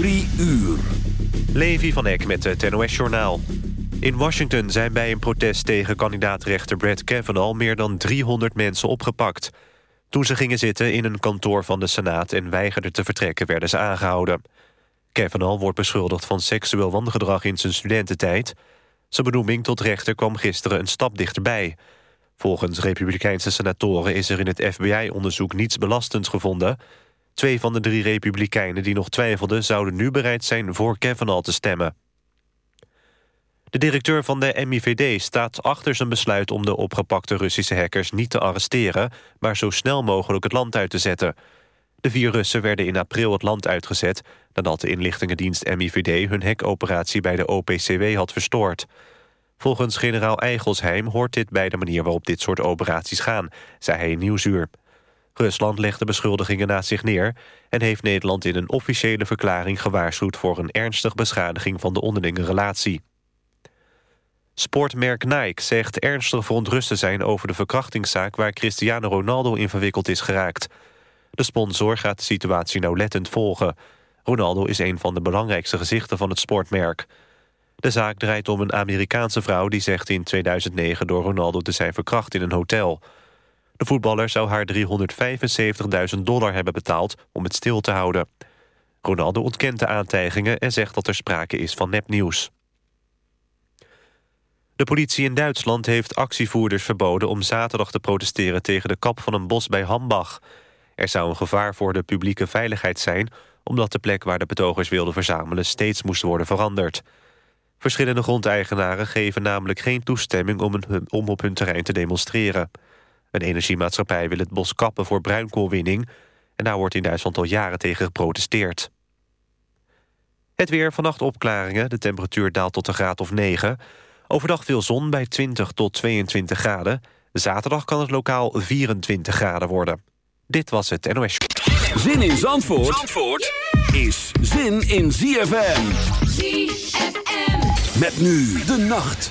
Drie uur. Levi van Eck met het NOS-journaal. In Washington zijn bij een protest tegen kandidaatrechter Brett Kavanaugh... meer dan 300 mensen opgepakt. Toen ze gingen zitten in een kantoor van de Senaat... en weigerden te vertrekken, werden ze aangehouden. Kavanaugh wordt beschuldigd van seksueel wangedrag in zijn studententijd. Zijn benoeming tot rechter kwam gisteren een stap dichterbij. Volgens republikeinse senatoren is er in het FBI-onderzoek niets belastends gevonden... Twee van de drie republikeinen die nog twijfelden... zouden nu bereid zijn voor Kavanaugh te stemmen. De directeur van de MIVD staat achter zijn besluit... om de opgepakte Russische hackers niet te arresteren... maar zo snel mogelijk het land uit te zetten. De vier Russen werden in april het land uitgezet... nadat de inlichtingendienst MIVD hun hackoperatie bij de OPCW had verstoord. Volgens generaal Eigelsheim hoort dit bij de manier waarop dit soort operaties gaan... zei hij in Nieuwsuur. Rusland legt de beschuldigingen naast zich neer... en heeft Nederland in een officiële verklaring gewaarschuwd... voor een ernstige beschadiging van de onderlinge relatie. Sportmerk Nike zegt ernstig verontrust te zijn over de verkrachtingszaak... waar Cristiano Ronaldo in verwikkeld is geraakt. De sponsor gaat de situatie nauwlettend volgen. Ronaldo is een van de belangrijkste gezichten van het sportmerk. De zaak draait om een Amerikaanse vrouw die zegt in 2009 door Ronaldo te zijn verkracht in een hotel... De voetballer zou haar 375.000 dollar hebben betaald om het stil te houden. Ronaldo ontkent de aantijgingen en zegt dat er sprake is van nepnieuws. De politie in Duitsland heeft actievoerders verboden om zaterdag te protesteren tegen de kap van een bos bij Hambach. Er zou een gevaar voor de publieke veiligheid zijn, omdat de plek waar de betogers wilden verzamelen steeds moest worden veranderd. Verschillende grondeigenaren geven namelijk geen toestemming om, om op hun terrein te demonstreren. Een energiemaatschappij wil het bos kappen voor bruinkoolwinning... en daar wordt in Duitsland al jaren tegen geprotesteerd. Het weer, vannacht opklaringen, de temperatuur daalt tot een graad of 9. Overdag veel zon bij 20 tot 22 graden. Zaterdag kan het lokaal 24 graden worden. Dit was het NOS. Zin in Zandvoort, Zandvoort is zin in ZFM. ZFM. Met nu de nacht.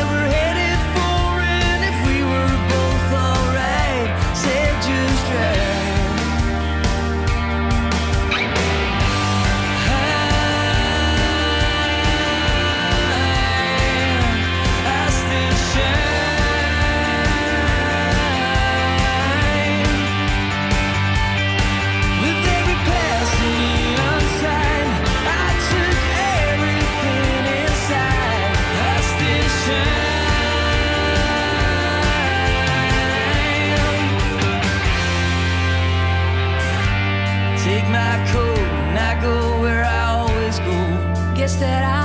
Guess that I'll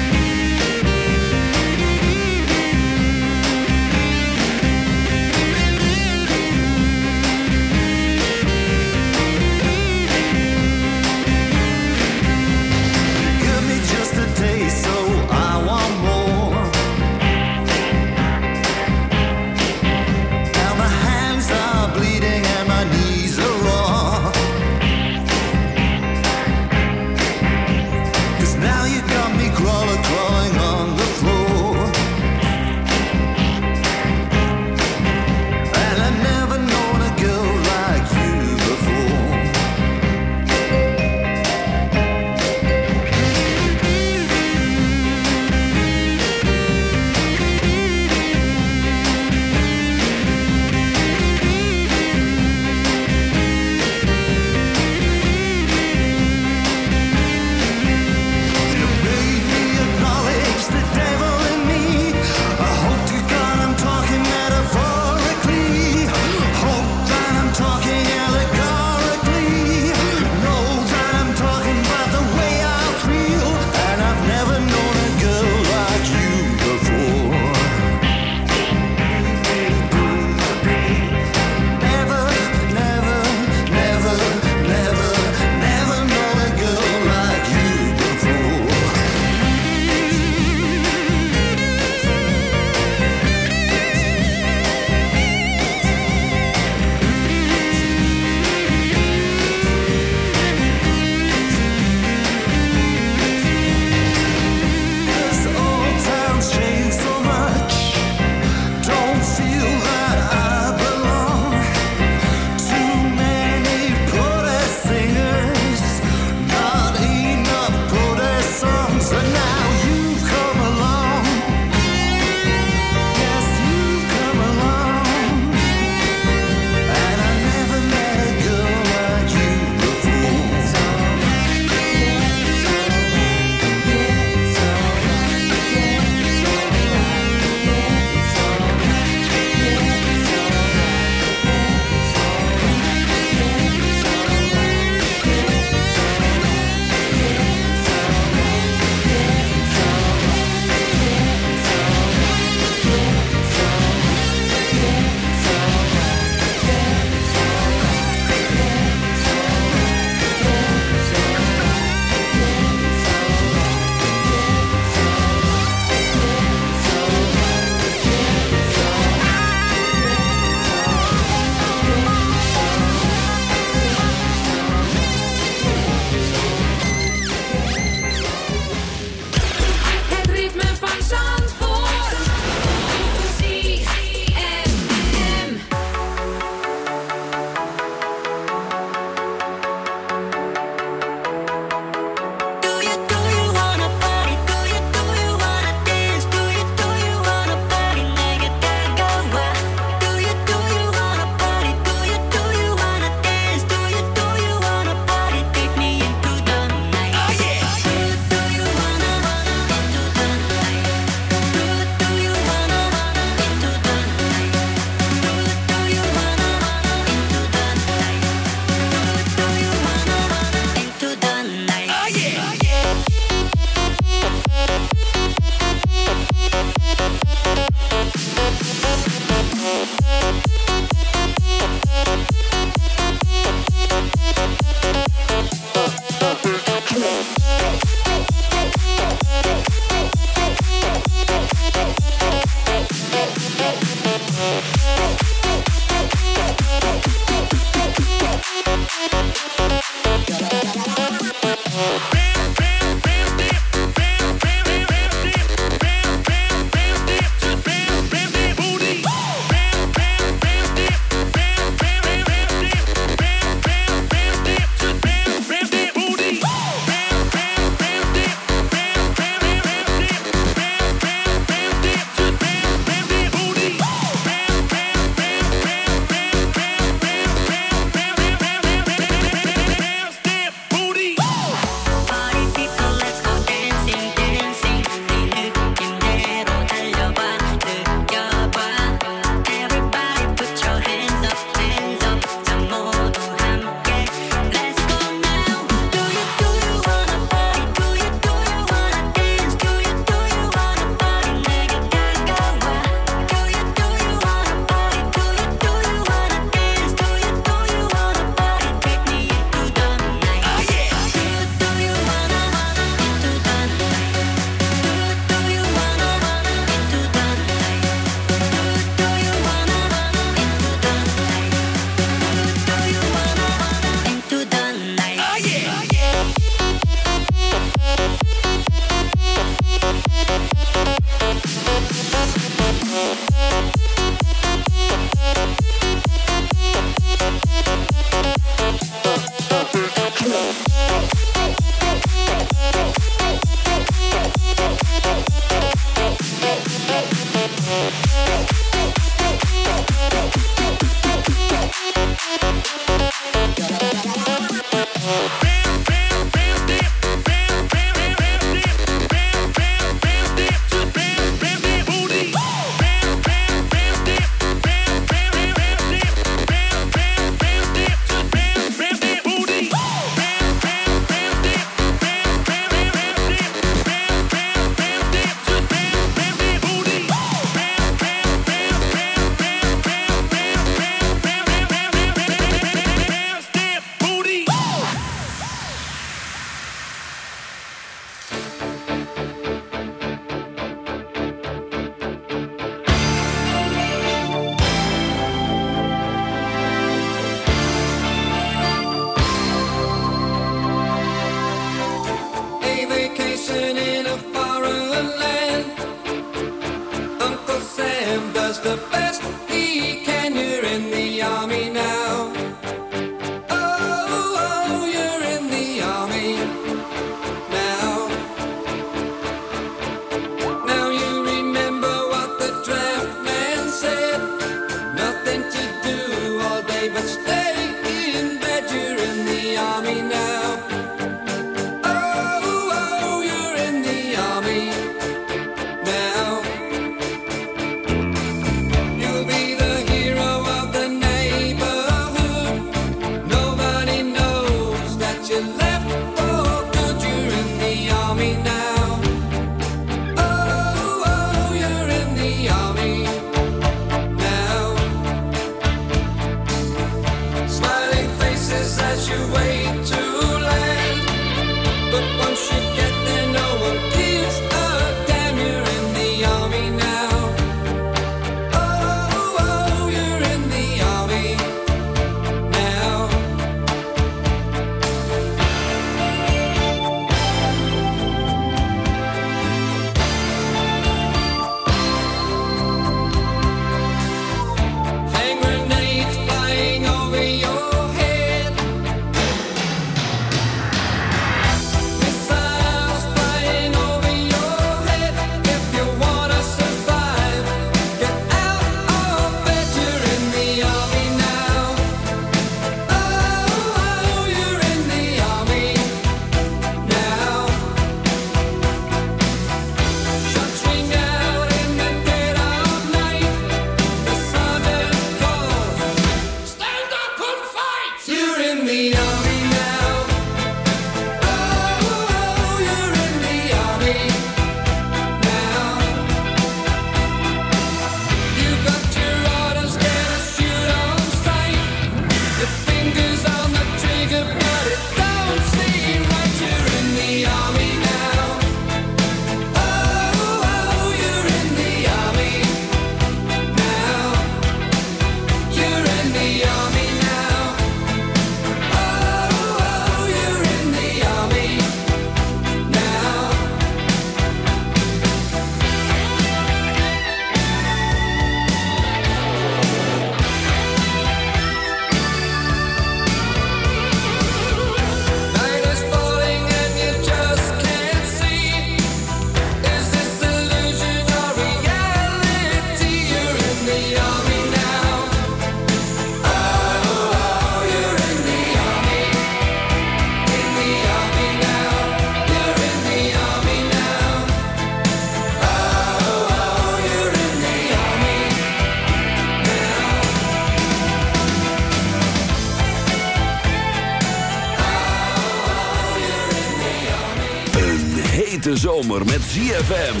zomer met ZFM.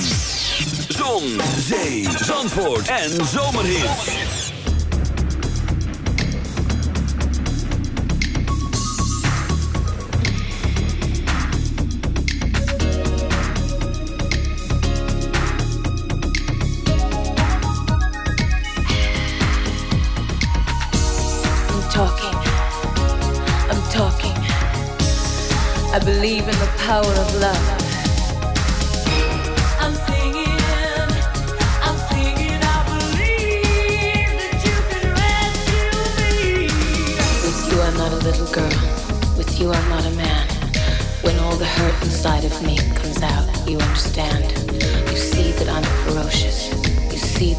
Zon, zee, zandvoort en zomerhit. I believe in the power of love.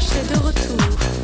c'est de retour.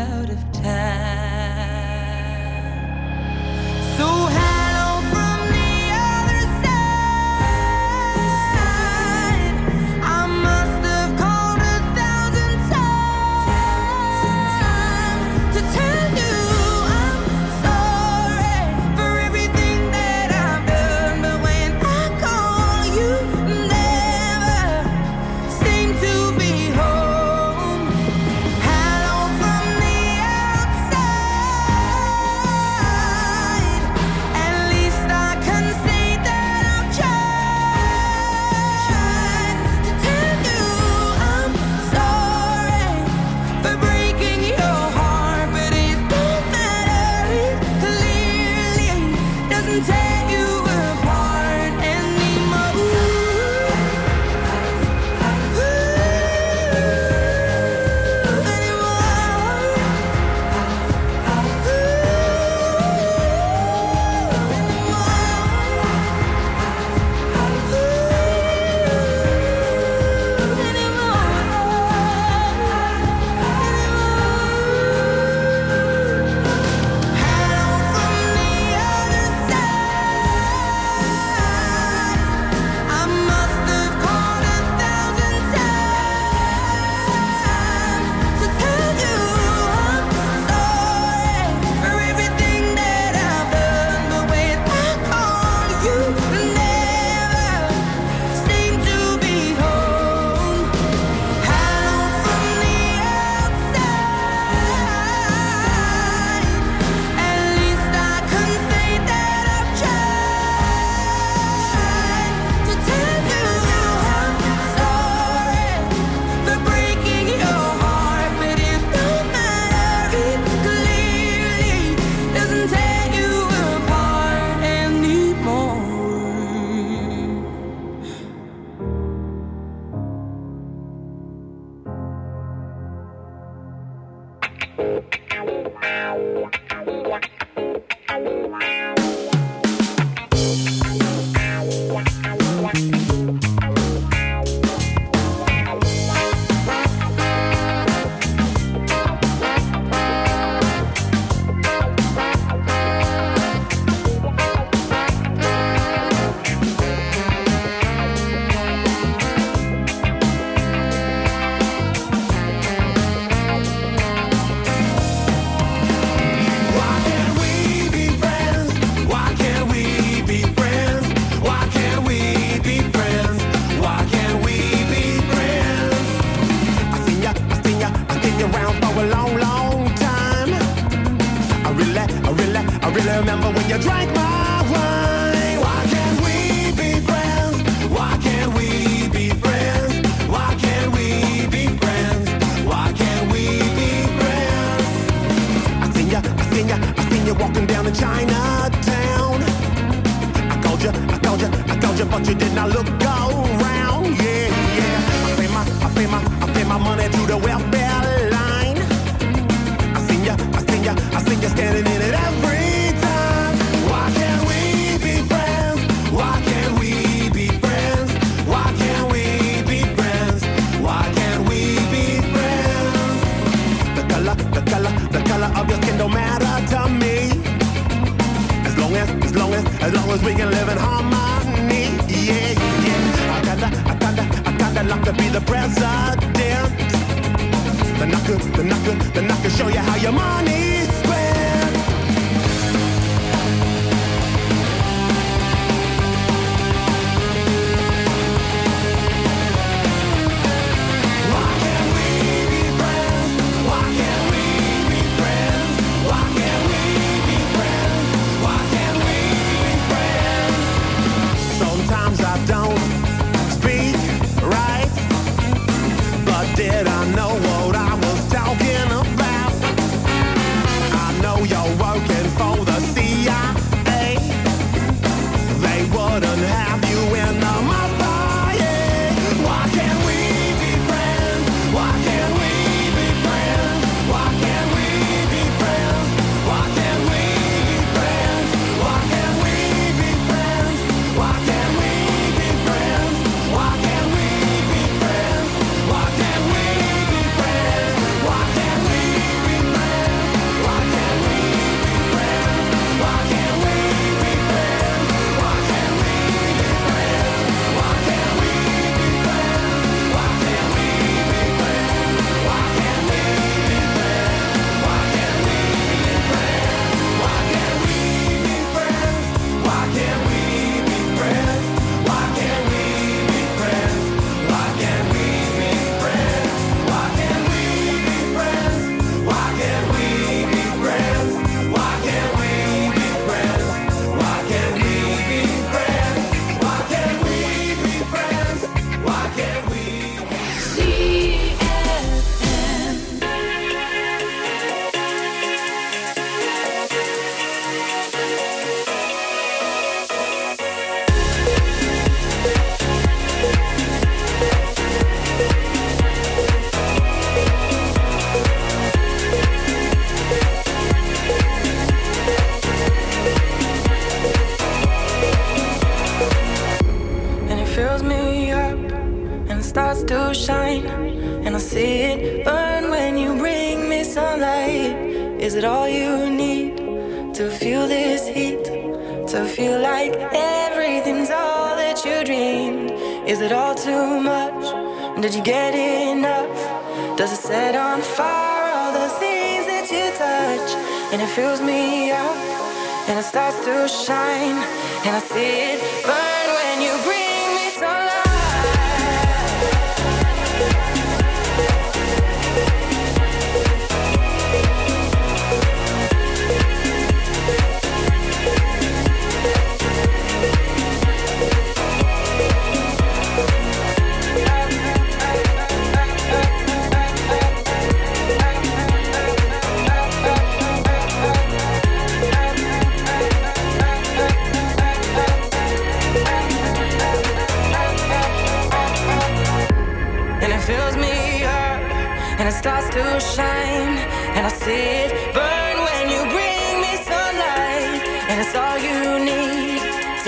time. So. Chinatown. I called you, I called you, I called you, but you did not look around. Yeah, yeah. I pay my, I pay my, I pay my money to the welfare line. I seen ya, I seen ya, I seen ya standing in long we can live in harmony. Yeah, yeah. I kinda, I kinda, I kinda like to be the president. Then I could, then I could, then I could show you how your money's